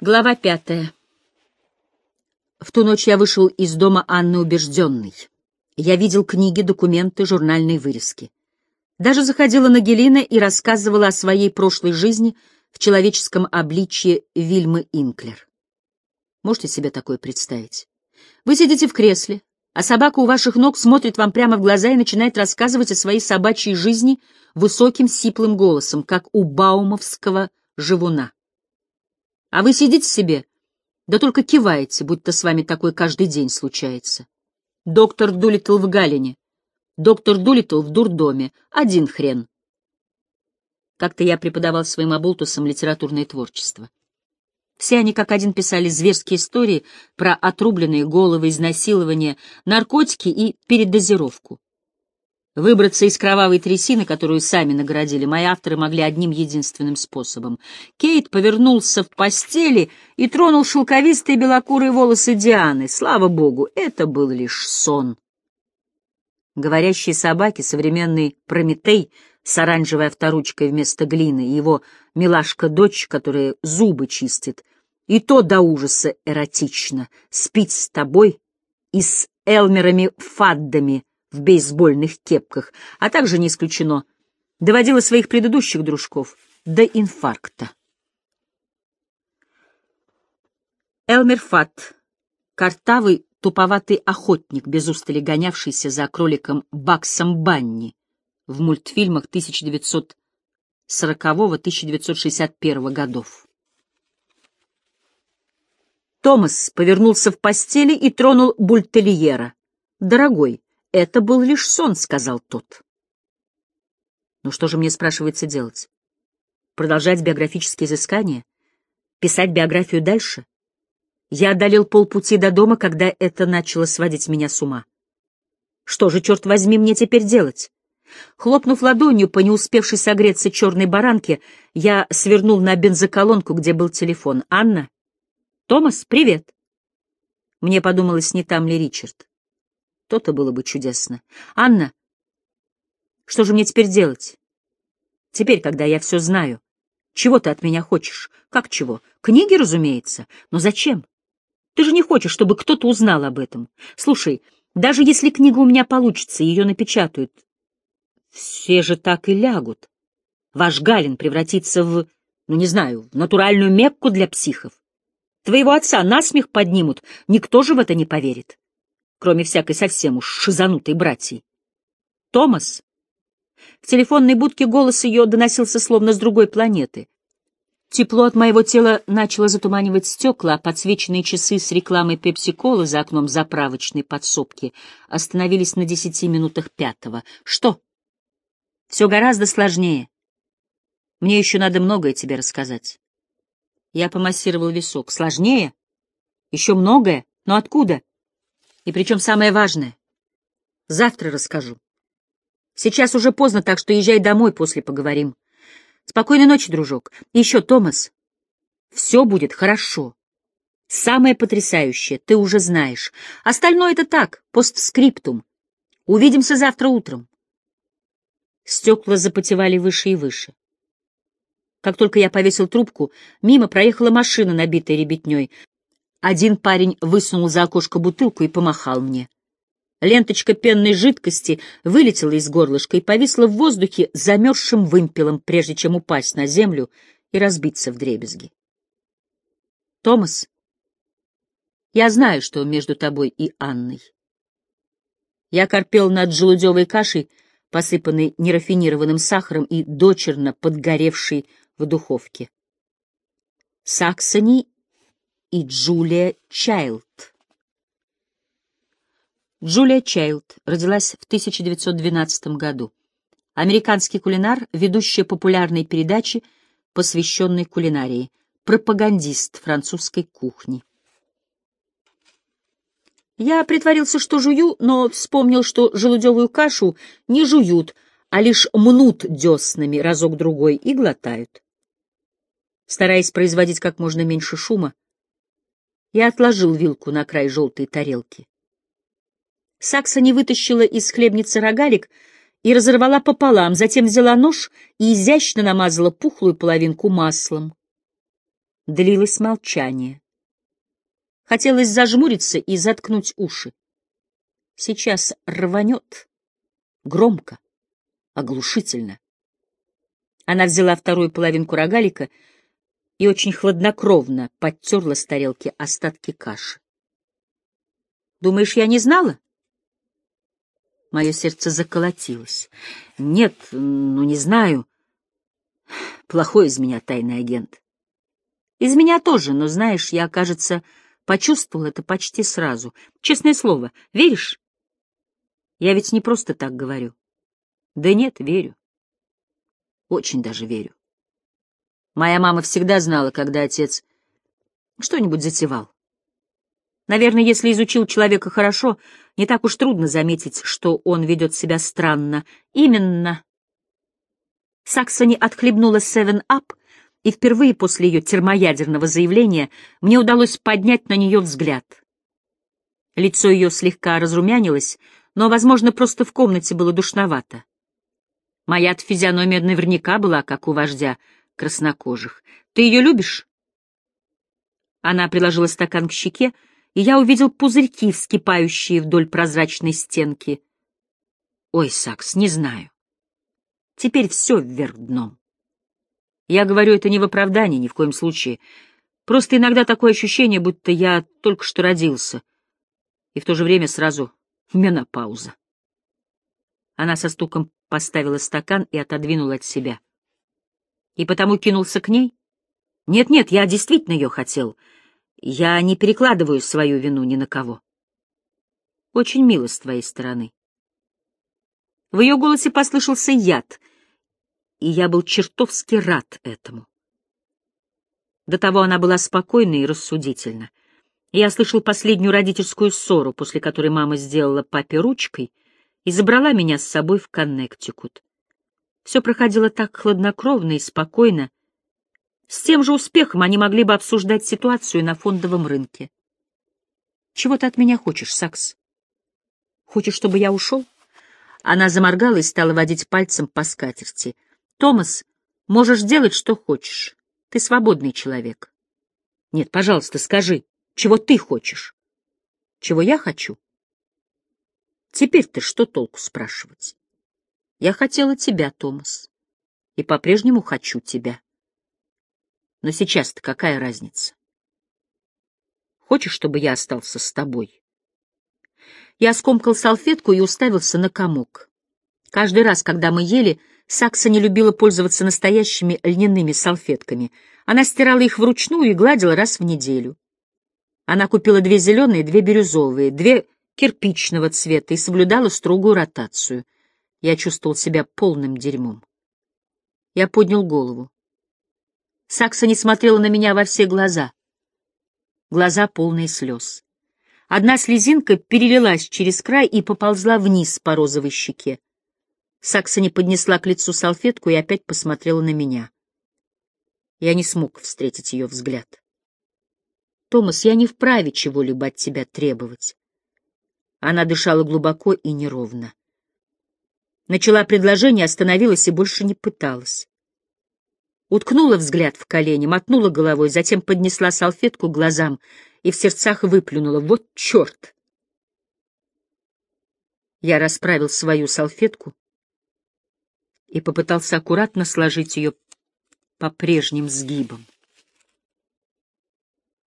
Глава пятая. В ту ночь я вышел из дома Анны убежденный. Я видел книги, документы, журнальные вырезки. Даже заходила на Гелина и рассказывала о своей прошлой жизни в человеческом обличье Вильмы Инклер. Можете себе такое представить? Вы сидите в кресле, а собака у ваших ног смотрит вам прямо в глаза и начинает рассказывать о своей собачьей жизни высоким сиплым голосом, как у баумовского живуна. А вы сидите себе, да только киваете, будто с вами такое каждый день случается. Доктор Дулитл в Галине, доктор Дулитл в дурдоме, один хрен. Как-то я преподавал своим оболтусам литературное творчество. Все они как один писали зверские истории про отрубленные головы, изнасилования, наркотики и передозировку. Выбраться из кровавой трясины, которую сами наградили, мои авторы могли одним единственным способом. Кейт повернулся в постели и тронул шелковистые белокурые волосы Дианы. Слава богу, это был лишь сон. Говорящие собаки, современный Прометей с оранжевой авторучкой вместо глины, его милашка-дочь, которая зубы чистит, и то до ужаса эротично, спить с тобой и с Элмерами-фаддами — в бейсбольных кепках, а также, не исключено, доводила своих предыдущих дружков до инфаркта. Элмер Фат, картавый, туповатый охотник, без устали гонявшийся за кроликом Баксом Банни в мультфильмах 1940-1961 годов. Томас повернулся в постели и тронул бультельера. «Дорогой, «Это был лишь сон», — сказал тот. «Ну что же мне, спрашивается, делать? Продолжать биографические изыскания? Писать биографию дальше? Я одолел полпути до дома, когда это начало сводить меня с ума. Что же, черт возьми, мне теперь делать?» Хлопнув ладонью по не успевшей согреться черной баранке, я свернул на бензоколонку, где был телефон. «Анна? Томас, привет!» Мне подумалось, не там ли Ричард. То-то было бы чудесно. Анна, что же мне теперь делать? Теперь, когда я все знаю. Чего ты от меня хочешь? Как чего? Книги, разумеется. Но зачем? Ты же не хочешь, чтобы кто-то узнал об этом. Слушай, даже если книга у меня получится, ее напечатают, все же так и лягут. Ваш Галин превратится в, ну не знаю, в натуральную мекку для психов. Твоего отца насмех поднимут, никто же в это не поверит кроме всякой совсем уж шизанутой братьей. «Томас!» В телефонной будке голос ее доносился словно с другой планеты. Тепло от моего тела начало затуманивать стекла, а подсвеченные часы с рекламой пепси-колы за окном заправочной подсобки остановились на десяти минутах пятого. Что? Все гораздо сложнее. Мне еще надо многое тебе рассказать. Я помассировал висок. Сложнее? Еще многое? Но откуда? И причем самое важное. Завтра расскажу. Сейчас уже поздно, так что езжай домой, после поговорим. Спокойной ночи, дружок. И еще, Томас, все будет хорошо. Самое потрясающее ты уже знаешь. Остальное это так, постскриптум. Увидимся завтра утром. Стекла запотевали выше и выше. Как только я повесил трубку, мимо проехала машина, набитая ребятней. Один парень высунул за окошко бутылку и помахал мне. Ленточка пенной жидкости вылетела из горлышка и повисла в воздухе замерзшим вымпелом, прежде чем упасть на землю и разбиться в дребезги. «Томас, я знаю, что между тобой и Анной. Я корпел над желудевой кашей, посыпанной нерафинированным сахаром и дочерно подгоревшей в духовке. Саксони и Джулия Чайлд. Джулия Чайлд родилась в 1912 году. Американский кулинар, ведущая популярной передачи, посвященной кулинарии, пропагандист французской кухни. Я притворился, что жую, но вспомнил, что желудевую кашу не жуют, а лишь мнут деснами разок-другой и глотают. Стараясь производить как можно меньше шума, я отложил вилку на край желтой тарелки. Сакса не вытащила из хлебницы рогалик и разорвала пополам, затем взяла нож и изящно намазала пухлую половинку маслом. Длилось молчание. Хотелось зажмуриться и заткнуть уши. Сейчас рванет. Громко, оглушительно. Она взяла вторую половинку рогалика и очень хладнокровно подтерла с тарелки остатки каши. «Думаешь, я не знала?» Мое сердце заколотилось. «Нет, ну не знаю. Плохой из меня тайный агент. Из меня тоже, но, знаешь, я, кажется, почувствовал это почти сразу. Честное слово, веришь? Я ведь не просто так говорю. Да нет, верю. Очень даже верю. Моя мама всегда знала, когда отец что-нибудь затевал. Наверное, если изучил человека хорошо, не так уж трудно заметить, что он ведет себя странно. Именно. Саксони отхлебнула Seven Up, и впервые после ее термоядерного заявления мне удалось поднять на нее взгляд. Лицо ее слегка разрумянилось, но, возможно, просто в комнате было душновато. Моя физиономия наверняка была, как у вождя краснокожих. Ты ее любишь? Она приложила стакан к щеке, и я увидел пузырьки, вскипающие вдоль прозрачной стенки. Ой, Сакс, не знаю. Теперь все вверх дном. Я говорю это не в оправдании, ни в коем случае. Просто иногда такое ощущение, будто я только что родился. И в то же время сразу Менопауза. Она со стуком поставила стакан и отодвинула от себя. И потому кинулся к ней? Нет-нет, я действительно ее хотел. Я не перекладываю свою вину ни на кого. Очень мило с твоей стороны. В ее голосе послышался яд, и я был чертовски рад этому. До того она была спокойна и рассудительна. Я слышал последнюю родительскую ссору, после которой мама сделала папе ручкой и забрала меня с собой в Коннектикут. Все проходило так хладнокровно и спокойно. С тем же успехом они могли бы обсуждать ситуацию на фондовом рынке. «Чего ты от меня хочешь, Сакс? Хочешь, чтобы я ушел?» Она заморгала и стала водить пальцем по скатерти. «Томас, можешь делать, что хочешь. Ты свободный человек». «Нет, пожалуйста, скажи». Чего ты хочешь? Чего я хочу? Теперь ты что толку спрашивать? Я хотела тебя, Томас, и по-прежнему хочу тебя. Но сейчас-то какая разница? Хочешь, чтобы я остался с тобой? Я скомкал салфетку и уставился на комок. Каждый раз, когда мы ели, Сакса не любила пользоваться настоящими льняными салфетками. Она стирала их вручную и гладила раз в неделю. Она купила две зеленые, две бирюзовые, две кирпичного цвета и соблюдала строгую ротацию. Я чувствовал себя полным дерьмом. Я поднял голову. Сакса не смотрела на меня во все глаза. Глаза полные слез. Одна слезинка перелилась через край и поползла вниз по розовой щеке. Сакса не поднесла к лицу салфетку и опять посмотрела на меня. Я не смог встретить ее взгляд. Томас, я не вправе чего-либо от тебя требовать. Она дышала глубоко и неровно. Начала предложение, остановилась и больше не пыталась. Уткнула взгляд в колени, мотнула головой, затем поднесла салфетку к глазам и в сердцах выплюнула. Вот черт! Я расправил свою салфетку и попытался аккуратно сложить ее по прежним сгибам.